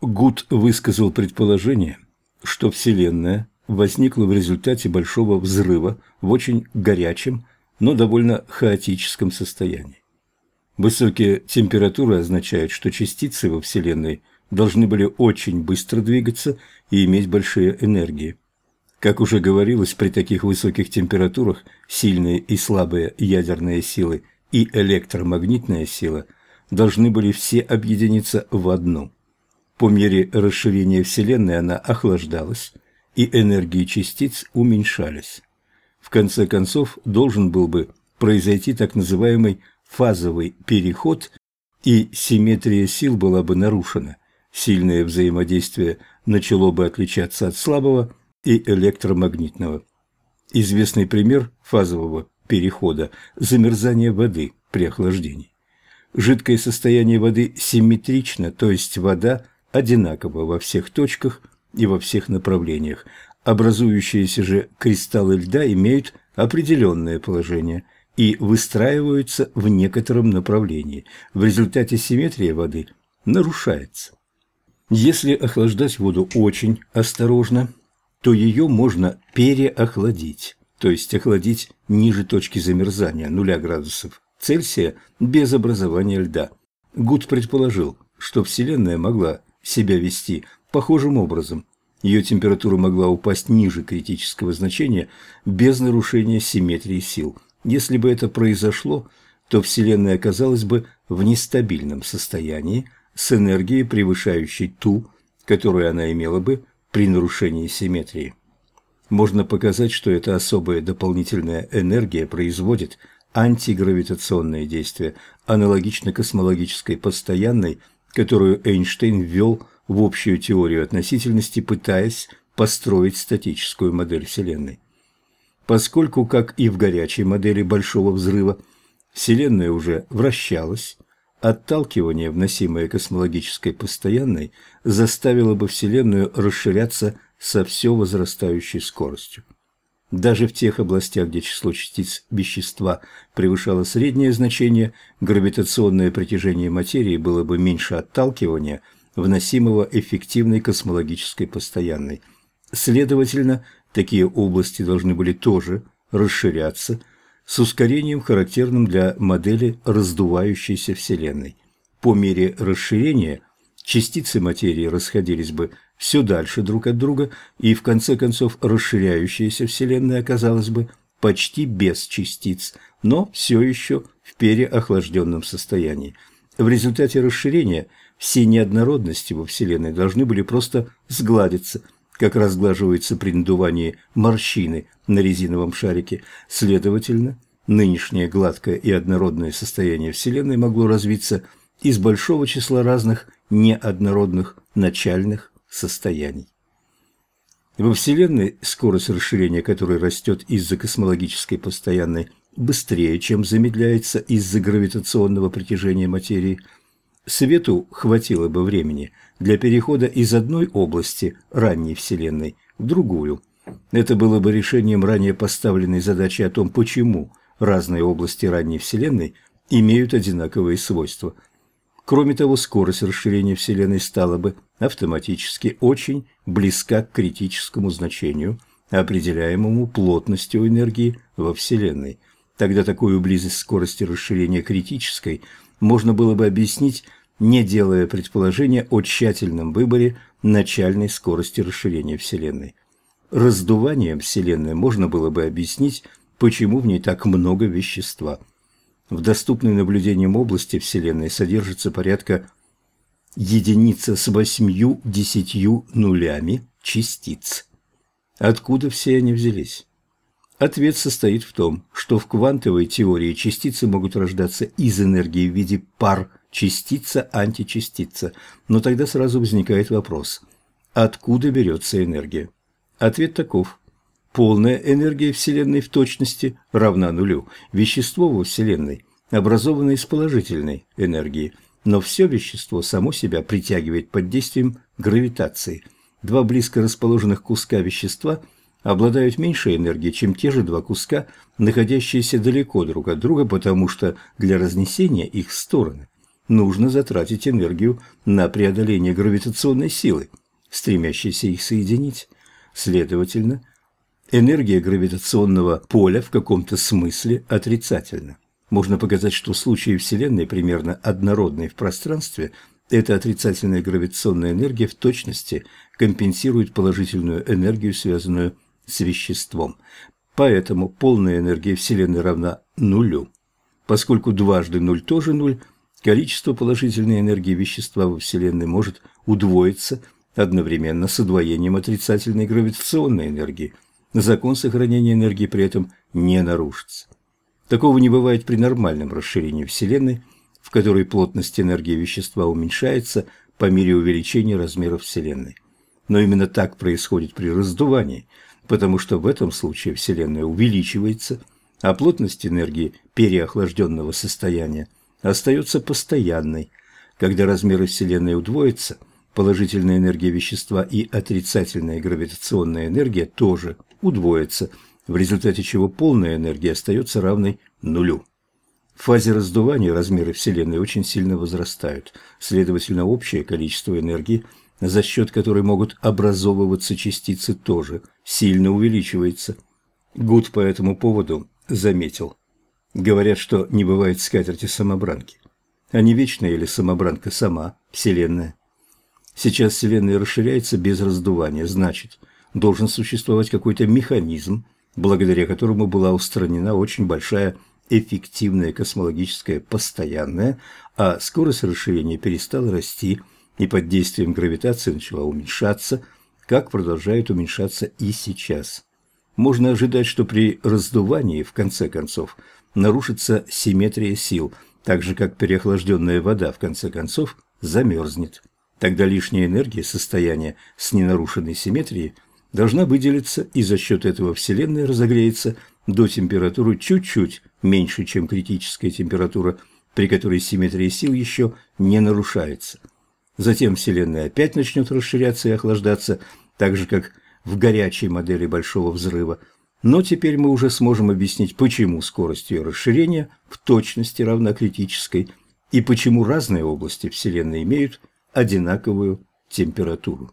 Гуд высказал предположение, что Вселенная возникла в результате большого взрыва в очень горячем, но довольно хаотическом состоянии. Высокие температуры означают, что частицы во Вселенной должны были очень быстро двигаться и иметь большие энергии. Как уже говорилось, при таких высоких температурах сильные и слабые ядерные силы и электромагнитная сила должны были все объединиться в одну. По мере расширения Вселенной она охлаждалась, и энергии частиц уменьшались. В конце концов, должен был бы произойти так называемый фазовый переход, и симметрия сил была бы нарушена. Сильное взаимодействие начало бы отличаться от слабого и электромагнитного. Известный пример фазового перехода – замерзание воды при охлаждении. Жидкое состояние воды симметрично, то есть вода одинакова во всех точках и во всех направлениях. Образующиеся же кристаллы льда имеют определенное положение и выстраиваются в некотором направлении. В результате симметрия воды нарушается. Если охлаждать воду очень осторожно, то ее можно переохладить, то есть охладить ниже точки замерзания 0 градусов Цельсия без образования льда. Гуд предположил, что Вселенная могла себя вести похожим образом. Ее температура могла упасть ниже критического значения без нарушения симметрии сил. Если бы это произошло, то Вселенная оказалась бы в нестабильном состоянии с энергией, превышающей ту, которую она имела бы при нарушении симметрии. Можно показать, что эта особая дополнительная энергия производит антигравитационное действие, аналогично космологической постоянной, которую Эйнштейн ввел в общую теорию относительности, пытаясь построить статическую модель Вселенной. Поскольку, как и в горячей модели Большого Взрыва, Вселенная уже вращалась, отталкивание, вносимое космологической постоянной, заставило бы Вселенную расширяться со все возрастающей скоростью. Даже в тех областях, где число частиц вещества превышало среднее значение, гравитационное притяжение материи было бы меньше отталкивания, вносимого эффективной космологической постоянной. Следовательно, такие области должны были тоже расширяться с ускорением, характерным для модели раздувающейся Вселенной. По мере расширения частицы материи расходились бы все дальше друг от друга, и в конце концов расширяющаяся Вселенная оказалась бы почти без частиц, но все еще в переохлажденном состоянии. В результате расширения все неоднородности во Вселенной должны были просто сгладиться, как разглаживаются при надувании морщины на резиновом шарике. Следовательно, нынешнее гладкое и однородное состояние Вселенной могло развиться из большого числа разных неоднородных начальных состояний. Во Вселенной скорость расширения которой растет из-за космологической постоянной быстрее, чем замедляется из-за гравитационного притяжения материи, свету хватило бы времени для перехода из одной области ранней Вселенной в другую. Это было бы решением ранее поставленной задачи о том, почему разные области ранней Вселенной имеют одинаковые свойства – Кроме того, скорость расширения Вселенной стала бы автоматически очень близка к критическому значению, определяемому плотностью энергии во Вселенной. Тогда такую близость скорости расширения критической можно было бы объяснить, не делая предположения о тщательном выборе начальной скорости расширения Вселенной. Раздуванием Вселенной можно было бы объяснить, почему в ней так много вещества – в доступной наблюдением области Вселенной содержится порядка единица с восьмью-десятью нулями частиц. Откуда все они взялись? Ответ состоит в том, что в квантовой теории частицы могут рождаться из энергии в виде пар частица-античастица, но тогда сразу возникает вопрос – откуда берется энергия? Ответ таков. Полная энергия Вселенной в точности равна нулю. Вещество во Вселенной образовано из положительной энергии, но все вещество само себя притягивает под действием гравитации. Два близко расположенных куска вещества обладают меньшей энергией, чем те же два куска, находящиеся далеко друг от друга, потому что для разнесения их в стороны нужно затратить энергию на преодоление гравитационной силы, стремящейся их соединить. Следовательно, энергия гравитационного поля в каком-то смысле отрицательна. Можно показать, что в случае Вселенной примерно однородной в пространстве, эта отрицательная гравитационная энергия в точности компенсирует положительную энергию, связанную с веществом. Поэтому полная энергия Вселенной равна нулю. Поскольку дважды нуль тоже нуль, количество положительной энергии вещества во Вселенной может удвоиться одновременно с удвоением отрицательной гравитационной энергии. Закон сохранения энергии при этом не нарушится. Такого не бывает при нормальном расширении Вселенной, в которой плотность энергии вещества уменьшается по мере увеличения размеров Вселенной. Но именно так происходит при раздувании, потому что в этом случае Вселенная увеличивается, а плотность энергии переохлажденного состояния остается постоянной. Когда размеры Вселенной удвоятся, положительная энергия вещества и отрицательная гравитационная энергия тоже удвоятся – в результате чего полная энергия остается равной нулю. В фазе раздувания размеры Вселенной очень сильно возрастают, следовательно, общее количество энергии, за счет которой могут образовываться частицы, тоже сильно увеличивается. Гуд по этому поводу заметил. Говорят, что не бывает скатерти-самобранки. А не вечная или самобранка сама, Вселенная. Сейчас Вселенная расширяется без раздувания, значит, должен существовать какой-то механизм, благодаря которому была устранена очень большая эффективная космологическая постоянная, а скорость расширения перестала расти и под действием гравитации начала уменьшаться, как продолжает уменьшаться и сейчас. Можно ожидать, что при раздувании, в конце концов, нарушится симметрия сил, так же как переохлажденная вода, в конце концов, замерзнет. Тогда лишняя энергия состояния с ненарушенной симметрией – должна выделиться, и за счет этого Вселенная разогреется до температуры чуть-чуть меньше, чем критическая температура, при которой симметрия сил еще не нарушается. Затем Вселенная опять начнет расширяться и охлаждаться, так же, как в горячей модели Большого Взрыва. Но теперь мы уже сможем объяснить, почему скорость ее расширения в точности равна критической и почему разные области Вселенной имеют одинаковую температуру.